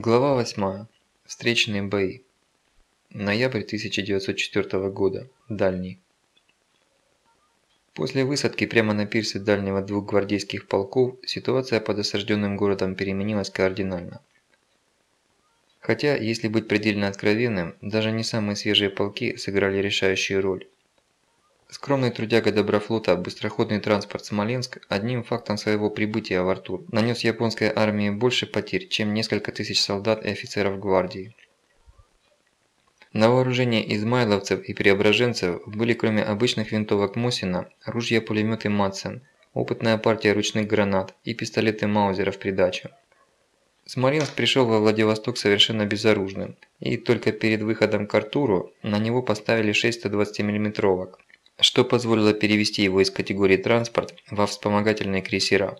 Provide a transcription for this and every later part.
Глава 8. Встречные бои. Ноябрь 1904 года. Дальний. После высадки прямо на пирсе дальнего двух гвардейских полков ситуация под осажденным городом переменилась кардинально. Хотя, если быть предельно откровенным, даже не самые свежие полки сыграли решающую роль. Скромный трудяга Доброфлота, быстроходный транспорт «Смоленск» одним фактом своего прибытия в Артур нанес японской армии больше потерь, чем несколько тысяч солдат и офицеров гвардии. На вооружение измайловцев и преображенцев были кроме обычных винтовок Мосина, ружья-пулеметы Матсен, опытная партия ручных гранат и пистолеты Маузера в придачу. Смоленск пришел во Владивосток совершенно безоружным, и только перед выходом к Артуру на него поставили 6 120 миллиметровок что позволило перевести его из категории транспорт во вспомогательные крейсера.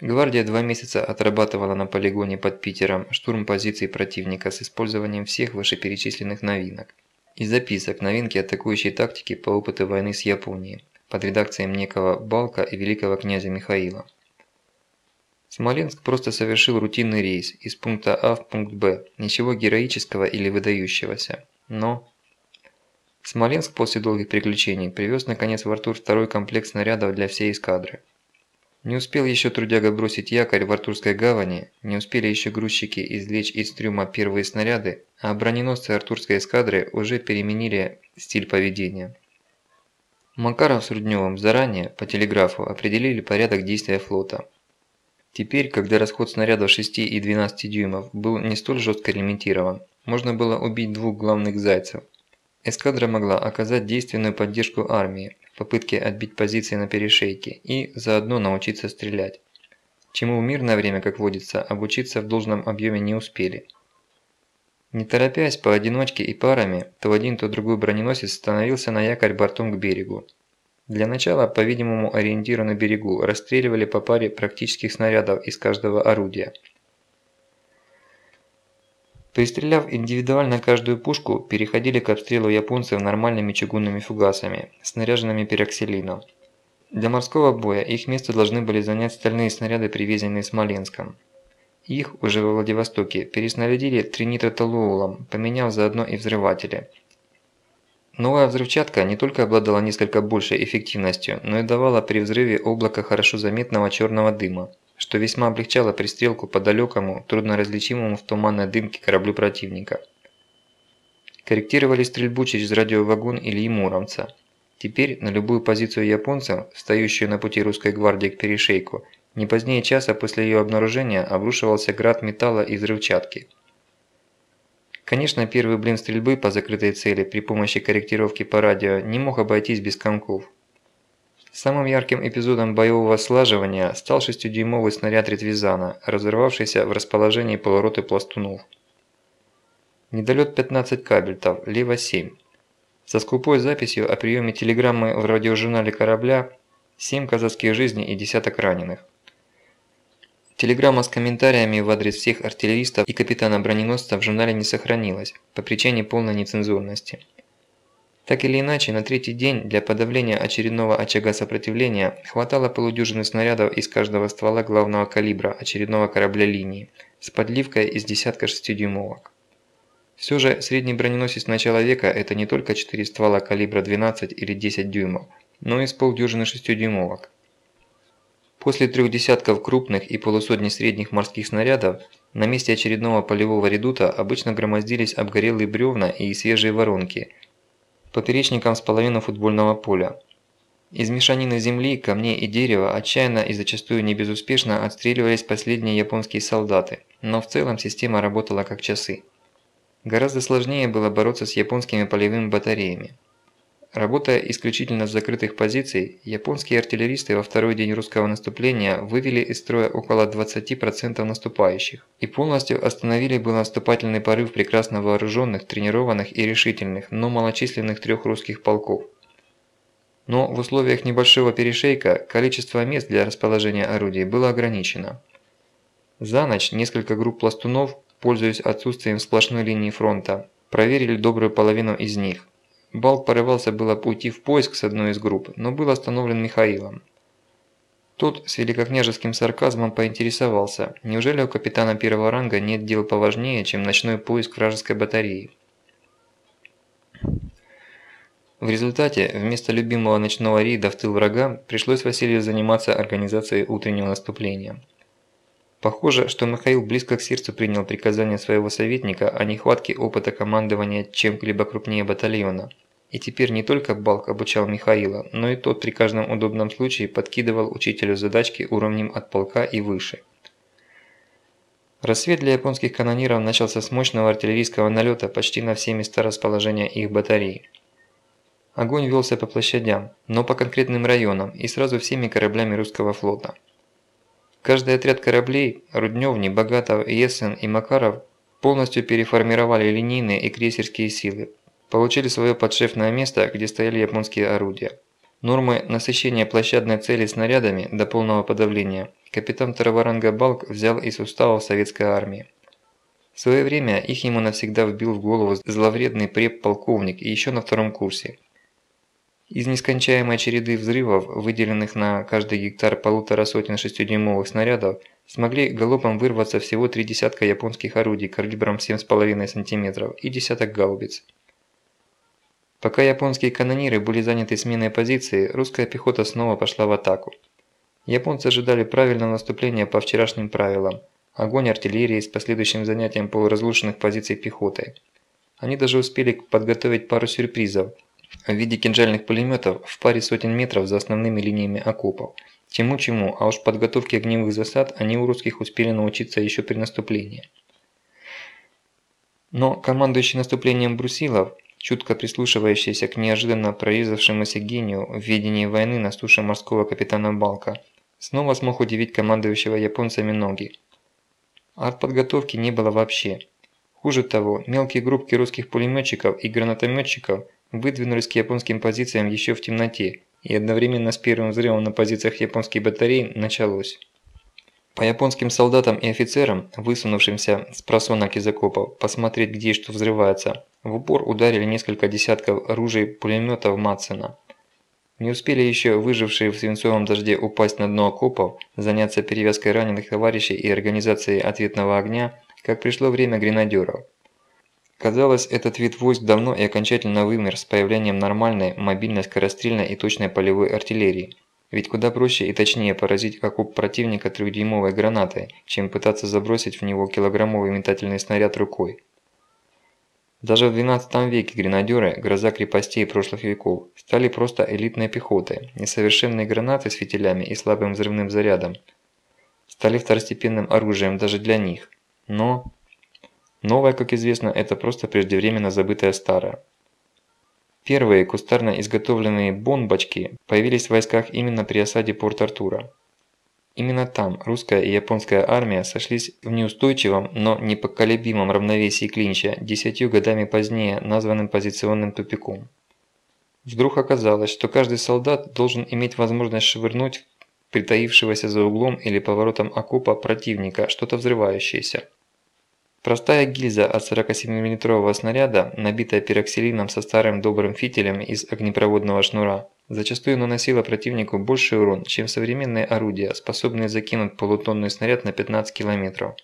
Гвардия два месяца отрабатывала на полигоне под Питером штурм позиций противника с использованием всех вышеперечисленных новинок и записок новинки атакующей тактики по опыту войны с Японией под редакцией некого Балка и великого князя Михаила. Смоленск просто совершил рутинный рейс из пункта А в пункт Б, ничего героического или выдающегося. Но Смоленск после долгих приключений привез наконец в Артур второй комплект снарядов для всей эскадры. Не успел еще трудяга бросить якорь в Артурской гавани, не успели еще грузчики извлечь из трюма первые снаряды, а броненосцы Артурской эскадры уже переменили стиль поведения. Макаров с Рудневым заранее, по телеграфу, определили порядок действия флота. Теперь, когда расход снарядов 6 и 12 дюймов был не столь жестко лимитирован, можно было убить двух главных зайцев – Эскадра могла оказать действенную поддержку армии в попытке отбить позиции на перешейке и заодно научиться стрелять. Чему в мирное время, как водится, обучиться в должном объеме не успели. Не торопясь, поодиночке и парами, то один, то другой броненосец становился на якорь бортом к берегу. Для начала, по-видимому, ориентиру на берегу, расстреливали по паре практических снарядов из каждого орудия – Пристреляв индивидуально каждую пушку, переходили к обстрелу японцев нормальными чугунными фугасами, снаряженными пероксилином. Для морского боя их место должны были занять стальные снаряды, привезенные Смоленском. Их уже во Владивостоке переснарядили тринитротолуолом, поменяв заодно и взрыватели. Новая взрывчатка не только обладала несколько большей эффективностью, но и давала при взрыве облако хорошо заметного черного дыма что весьма облегчало пристрелку по далекому, трудноразличимому в туманной дымке кораблю противника. Корректировали стрельбу через радиовагон Ильи Муромца. Теперь на любую позицию японцев, стоящую на пути русской гвардии к перешейку, не позднее часа после ее обнаружения обрушивался град металла и взрывчатки. Конечно, первый блин стрельбы по закрытой цели при помощи корректировки по радио не мог обойтись без комков. Самым ярким эпизодом боевого слаживания стал шестидюймовый снаряд Ретвизана, разорвавшийся в расположении полуроты пластунов. Недолет 15 кабельтов, лево 7. Со скупой записью о приеме телеграммы в радиожурнале корабля 7 казахских жизней и десяток раненых. Телеграмма с комментариями в адрес всех артиллеристов и капитана броненосца в журнале не сохранилась по причине полной нецензурности. Так или иначе, на третий день для подавления очередного очага сопротивления хватало полудюжины снарядов из каждого ствола главного калибра очередного корабля линии с подливкой из десятка шестидюймовок. Все же средний броненосец начала века – это не только 4 ствола калибра 12 или 10 дюймов, но и с полдюжины шестидюймовок. После трех десятков крупных и полусотни средних морских снарядов на месте очередного полевого редута обычно громоздились обгорелые бревна и свежие воронки – поперечником с половины футбольного поля. Из мешанины земли, камней и дерева отчаянно и зачастую не безуспешно отстреливались последние японские солдаты, но в целом система работала как часы. Гораздо сложнее было бороться с японскими полевыми батареями. Работая исключительно с закрытых позиций, японские артиллеристы во второй день русского наступления вывели из строя около 20% наступающих и полностью остановили был наступательный порыв прекрасно вооруженных, тренированных и решительных, но малочисленных трех русских полков. Но в условиях небольшого перешейка количество мест для расположения орудий было ограничено. За ночь несколько групп пластунов, пользуясь отсутствием сплошной линии фронта, проверили добрую половину из них – Балк порывался было уйти в поиск с одной из групп, но был остановлен Михаилом. Тот с великокняжеским сарказмом поинтересовался, неужели у капитана первого ранга нет дел поважнее, чем ночной поиск вражеской батареи. В результате, вместо любимого ночного рейда в тыл врага, пришлось Василию заниматься организацией утреннего наступления. Похоже, что Михаил близко к сердцу принял приказание своего советника о нехватке опыта командования чем-либо крупнее батальона. И теперь не только Балк обучал Михаила, но и тот при каждом удобном случае подкидывал учителю задачки уровнем от полка и выше. Рассвет для японских канониров начался с мощного артиллерийского налета почти на все места расположения их батареи. Огонь велся по площадям, но по конкретным районам и сразу всеми кораблями русского флота. Каждый отряд кораблей – Рудневни, Богатов, Есен и Макаров – полностью переформировали линейные и крейсерские силы, получили свое подшефное место, где стояли японские орудия. Нормы насыщения площадной цели снарядами до полного подавления капитан второго ранга Балк взял из уставов советской армии. В свое время их ему навсегда вбил в голову зловредный преп-полковник еще на втором курсе. Из нескончаемой череды взрывов, выделенных на каждый гектар полутора сотен шестидюймовых снарядов, смогли галопом вырваться всего три десятка японских орудий калибром 7,5 см и десяток гаубиц. Пока японские канониры были заняты сменой позиции, русская пехота снова пошла в атаку. Японцы ожидали правильного наступления по вчерашним правилам – огонь артиллерии с последующим занятием полуразрушенных позиций пехоты. Они даже успели подготовить пару сюрпризов – в виде кинжальных пулеметов в паре сотен метров за основными линиями окопов. Чему-чему, а уж подготовке огневых засад они у русских успели научиться еще при наступлении. Но командующий наступлением Брусилов, чутко прислушивающийся к неожиданно прорезавшемуся гению в ведении войны на суше морского капитана Балка, снова смог удивить командующего японцами ноги. Артподготовки не было вообще. Хуже того, мелкие группки русских пулеметчиков и гранатометчиков выдвинулись к японским позициям еще в темноте, и одновременно с первым взрывом на позициях японских батарей началось. По японским солдатам и офицерам, высунувшимся с просонок из окопов, посмотреть где и что взрывается, в упор ударили несколько десятков ружей пулеметов Матсена. Не успели еще выжившие в свинцовом дожде упасть на дно окопов, заняться перевязкой раненых товарищей и организацией ответного огня, как пришло время гренадеров. Казалось, этот вид войск давно и окончательно вымер с появлением нормальной, мобильной, скорострельной и точной полевой артиллерии. Ведь куда проще и точнее поразить окоп противника трехдюймовой гранатой, чем пытаться забросить в него килограммовый метательный снаряд рукой. Даже в 12 веке гренадеры, гроза крепостей прошлых веков, стали просто элитной пехотой, несовершенные гранаты с фитилями и слабым взрывным зарядом. Стали второстепенным оружием даже для них. Но Новое, как известно, это просто преждевременно забытое старое. Первые кустарно изготовленные бомбочки появились в войсках именно при осаде Порт-Артура. Именно там русская и японская армия сошлись в неустойчивом, но непоколебимом равновесии клинча десятью годами позднее названным позиционным тупиком. Вдруг оказалось, что каждый солдат должен иметь возможность швырнуть притаившегося за углом или поворотом окопа противника что-то взрывающееся. Простая гильза от 47-мм снаряда, набитая пироксилином со старым добрым фитилем из огнепроводного шнура, зачастую наносила противнику больший урон, чем современные орудия, способные закинуть полутонный снаряд на 15 км.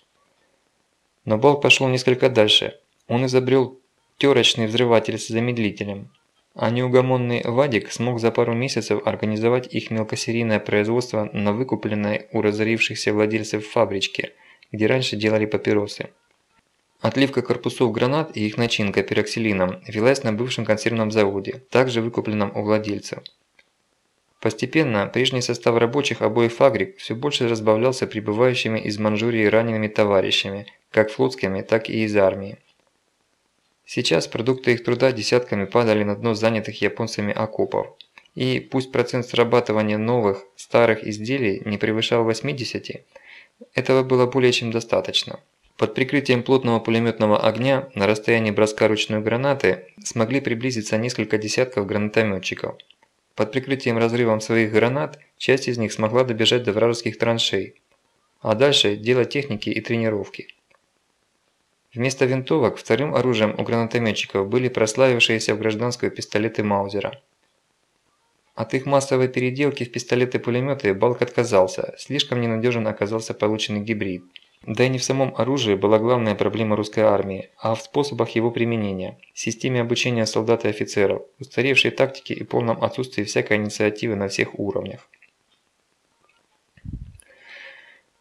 Но Балк пошел несколько дальше. Он изобрел терочный взрыватель с замедлителем. А неугомонный Вадик смог за пару месяцев организовать их мелкосерийное производство на выкупленной у разорившихся владельцев фабричке, где раньше делали папиросы. Отливка корпусов гранат и их начинка пероксилином велась на бывшем консервном заводе, также выкупленном у владельцев. Постепенно прежний состав рабочих обоих фабрик все больше разбавлялся прибывающими из Манчжурии ранеными товарищами, как флотскими, так и из армии. Сейчас продукты их труда десятками падали на дно занятых японцами окопов. И пусть процент срабатывания новых, старых изделий не превышал 80, этого было более чем достаточно. Под прикрытием плотного пулеметного огня на расстоянии броска ручной гранаты смогли приблизиться несколько десятков гранатометчиков. Под прикрытием разрывом своих гранат часть из них смогла добежать до вражеских траншей, а дальше дело техники и тренировки. Вместо винтовок вторым оружием у гранатометчиков были прославившиеся в гражданскую пистолеты Маузера. От их массовой переделки в пистолеты-пулеметы Балк отказался, слишком ненадежен оказался полученный гибрид. Да и не в самом оружии была главная проблема русской армии, а в способах его применения, системе обучения солдат и офицеров, устаревшей тактике и полном отсутствии всякой инициативы на всех уровнях.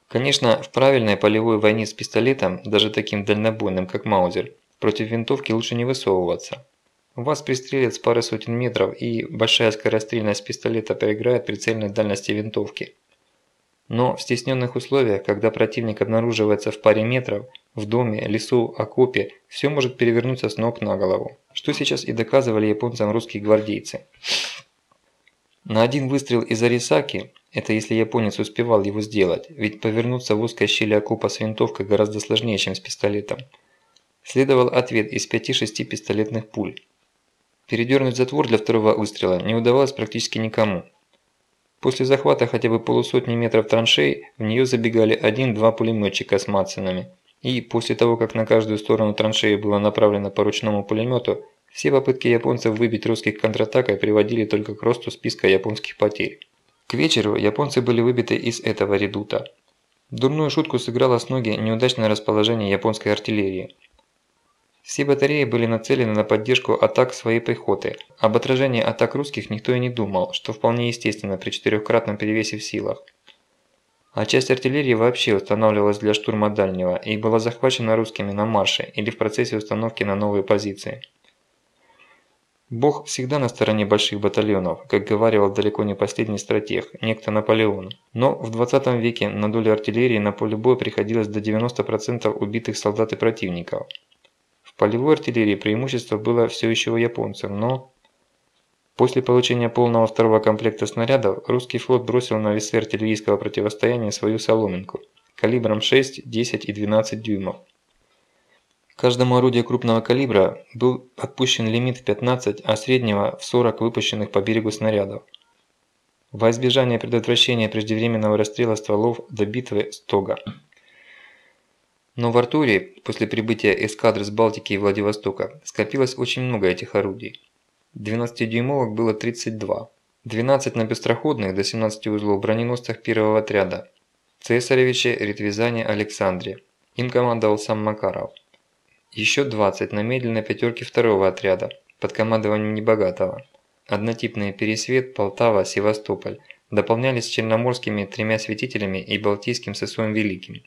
Конечно, в правильной полевой войне с пистолетом, даже таким дальнобойным, как Маузер, против винтовки лучше не высовываться. Вас пристрелят с пары сотен метров, и большая скорострельность пистолета проиграет прицельной дальности винтовки. Но в стесненных условиях, когда противник обнаруживается в паре метров, в доме, лесу, окопе, все может перевернуться с ног на голову. Что сейчас и доказывали японцам русские гвардейцы. На один выстрел из Арисаки, это если японец успевал его сделать, ведь повернуться в узкой щели окопа с винтовкой гораздо сложнее, чем с пистолетом, следовал ответ из 5-6 пистолетных пуль. Передернуть затвор для второго выстрела не удавалось практически никому. После захвата хотя бы полусотни метров траншей в нее забегали один-два пулеметчика с Матсонами. И после того, как на каждую сторону траншеи было направлено по ручному пулемету, все попытки японцев выбить русских контратакой приводили только к росту списка японских потерь. К вечеру японцы были выбиты из этого редута. Дурную шутку сыграло с ноги неудачное расположение японской артиллерии. Все батареи были нацелены на поддержку атак своей пехоты. Об отражении атак русских никто и не думал, что вполне естественно при четырехкратном перевесе в силах. А часть артиллерии вообще устанавливалась для штурма дальнего и была захвачена русскими на марше или в процессе установки на новые позиции. Бог всегда на стороне больших батальонов, как говаривал далеко не последний стратег, некто Наполеон. Но в 20 веке на долю артиллерии на поле боя приходилось до 90% убитых солдат и противников полевой артиллерии преимущество было все еще у японцев, но... После получения полного второго комплекта снарядов, русский флот бросил на весы артиллерийского противостояния свою соломинку калибром 6, 10 и 12 дюймов. Каждому орудию крупного калибра был отпущен лимит в 15, а среднего в 40 выпущенных по берегу снарядов. Во избежание предотвращения преждевременного расстрела стволов до битвы Стога. Но в Артуре, после прибытия эскадры с Балтики и Владивостока, скопилось очень много этих орудий. 12-дюймовок было 32. 12 на быстроходных до 17 узлов броненосцах первого отряда. Цесаревиче, Ритвизане, Александре. Им командовал сам Макаров. Еще 20 на медленной пятерке второго отряда, под командованием Небогатого. Однотипные Пересвет, Полтава, Севастополь дополнялись черноморскими тремя светителями и балтийским Сысоем Великим.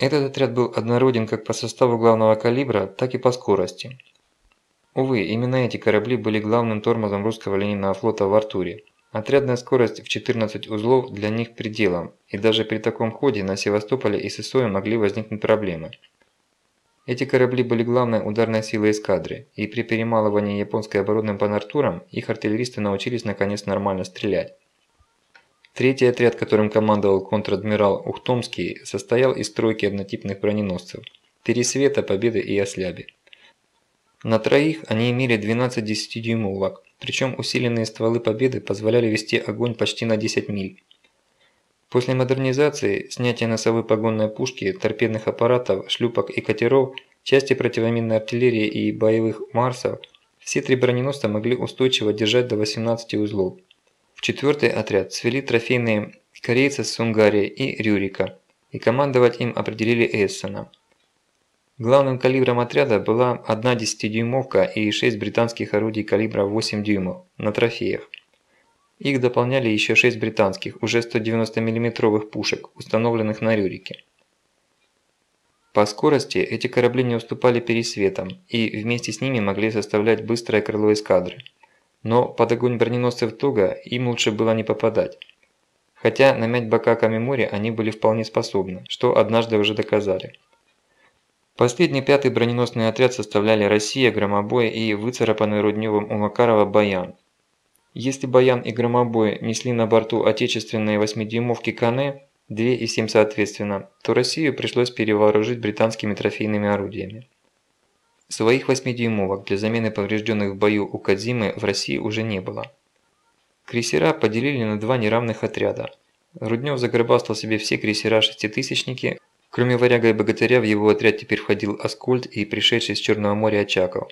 Этот отряд был однороден как по составу главного калибра, так и по скорости. Увы, именно эти корабли были главным тормозом русского линейного флота в Артуре. Отрядная скорость в 14 узлов для них пределом, и даже при таком ходе на Севастополе и Сысое могли возникнуть проблемы. Эти корабли были главной ударной силой эскадры, и при перемалывании японской обороны по Артурам их артиллеристы научились наконец нормально стрелять. Третий отряд, которым командовал контр-адмирал Ухтомский, состоял из тройки однотипных броненосцев – Пересвета, Победы и Осляби. На троих они имели 12 10-дюймовок, причем усиленные стволы Победы позволяли вести огонь почти на 10 миль. После модернизации, снятия носовой погонной пушки, торпедных аппаратов, шлюпок и катеров, части противоминной артиллерии и боевых марсов, все три броненосца могли устойчиво держать до 18 узлов. В четвертый отряд свели трофейные корейцы с Сунгарии и Рюрика, и командовать им определили Эссена. Главным калибром отряда была одна 10-дюймовка и 6 британских орудий калибра 8 дюймов на трофеях. Их дополняли еще 6 британских, уже 190 миллиметровых пушек, установленных на Рюрике. По скорости эти корабли не уступали пересветам и вместе с ними могли составлять быстрое крыло эскадры. Но под огонь броненосцев Тога им лучше было не попадать. Хотя намять бока Камимори они были вполне способны, что однажды уже доказали. Последний пятый броненосный отряд составляли Россия, Громобой и выцарапанный Рудневым у Макарова Баян. Если Баян и Громобой несли на борту отечественные 8-дюймовки Кане, 2 и 7 соответственно, то Россию пришлось перевооружить британскими трофейными орудиями. Своих 8-дюймовок для замены поврежденных в бою у Кадзимы в России уже не было. Крейсера поделили на два неравных отряда. Руднев загробастал себе все крейсера-шеститысячники, кроме варяга и богатыря в его отряд теперь входил Аскольд и пришедший с Черного моря Очаков.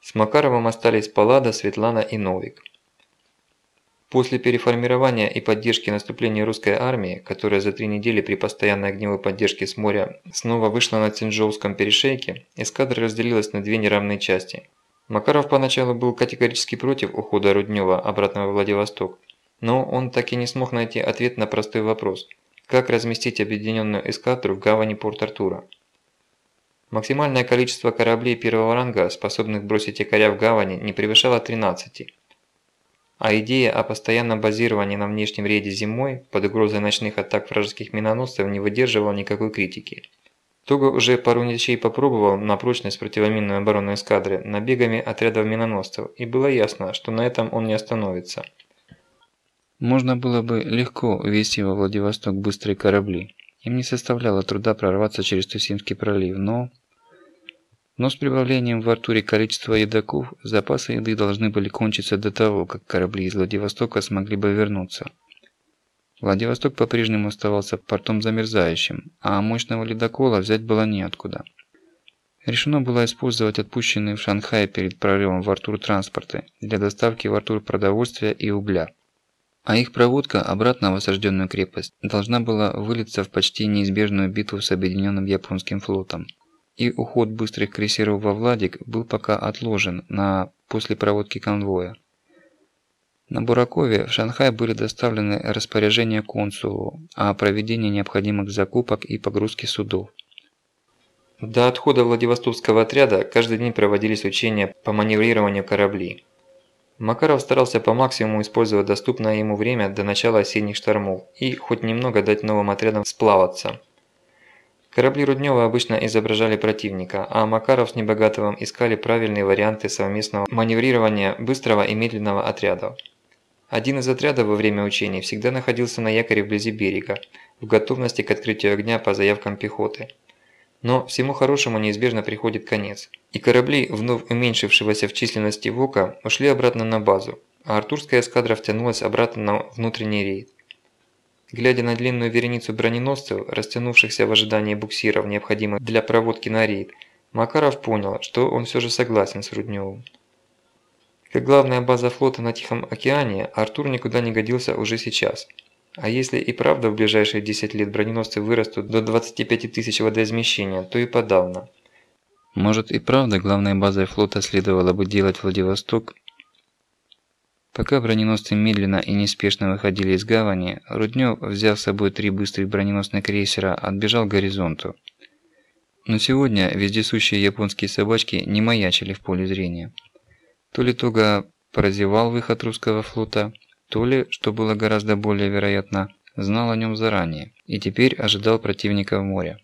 С Макаровым остались Паллада, Светлана и Новик. После переформирования и поддержки наступления русской армии, которая за три недели при постоянной огневой поддержке с моря снова вышла на Цинжоуском перешейке, эскадра разделилась на две неравные части. Макаров поначалу был категорически против ухода Руднева обратно во Владивосток, но он так и не смог найти ответ на простой вопрос – как разместить объединенную эскадру в гавани Порт-Артура. Максимальное количество кораблей первого ранга, способных бросить якоря в гавани, не превышало 13 а идея о постоянном базировании на внешнем рейде зимой под угрозой ночных атак вражеских миноносцев не выдерживала никакой критики. Туго уже пару ночей попробовал на прочность противоминной обороны эскадры набегами отрядов миноносцев, и было ясно, что на этом он не остановится. Можно было бы легко ввести во Владивосток быстрые корабли. Им не составляло труда прорваться через Тусинский пролив, но но с прибавлением в Артуре количества едоков, запасы еды должны были кончиться до того, как корабли из Владивостока смогли бы вернуться. Владивосток по-прежнему оставался портом замерзающим, а мощного ледокола взять было неоткуда. Решено было использовать отпущенные в Шанхай перед прорывом в Артур транспорты для доставки в Артур продовольствия и угля. А их проводка обратно в осажденную крепость должна была вылиться в почти неизбежную битву с объединенным японским флотом и уход быстрых крейсеров во Владик был пока отложен на после проводки конвоя. На Буракове в Шанхай были доставлены распоряжения консулу о проведении необходимых закупок и погрузки судов. До отхода Владивостокского отряда каждый день проводились учения по маневрированию кораблей. Макаров старался по максимуму использовать доступное ему время до начала осенних штормов и хоть немного дать новым отрядам сплаваться – Корабли Руднева обычно изображали противника, а Макаров с Небогатовым искали правильные варианты совместного маневрирования быстрого и медленного отрядов. Один из отрядов во время учений всегда находился на якоре вблизи берега, в готовности к открытию огня по заявкам пехоты. Но всему хорошему неизбежно приходит конец, и корабли, вновь уменьшившегося в численности ВОКа, ушли обратно на базу, а Артурская эскадра втянулась обратно на внутренний рейд. Глядя на длинную вереницу броненосцев, растянувшихся в ожидании буксиров, необходимых для проводки на рейд, Макаров понял, что он все же согласен с Рудневым. Как главная база флота на Тихом океане, Артур никуда не годился уже сейчас. А если и правда в ближайшие 10 лет броненосцы вырастут до 25 тысяч водоизмещения, то и подавно. Может и правда главной базой флота следовало бы делать Владивосток Пока броненосцы медленно и неспешно выходили из гавани, Руднев, взяв с собой три быстрых броненосных крейсера, отбежал к горизонту. Но сегодня вездесущие японские собачки не маячили в поле зрения. То ли Тога прозевал выход русского флота, то ли, что было гораздо более вероятно, знал о нем заранее и теперь ожидал противника в море.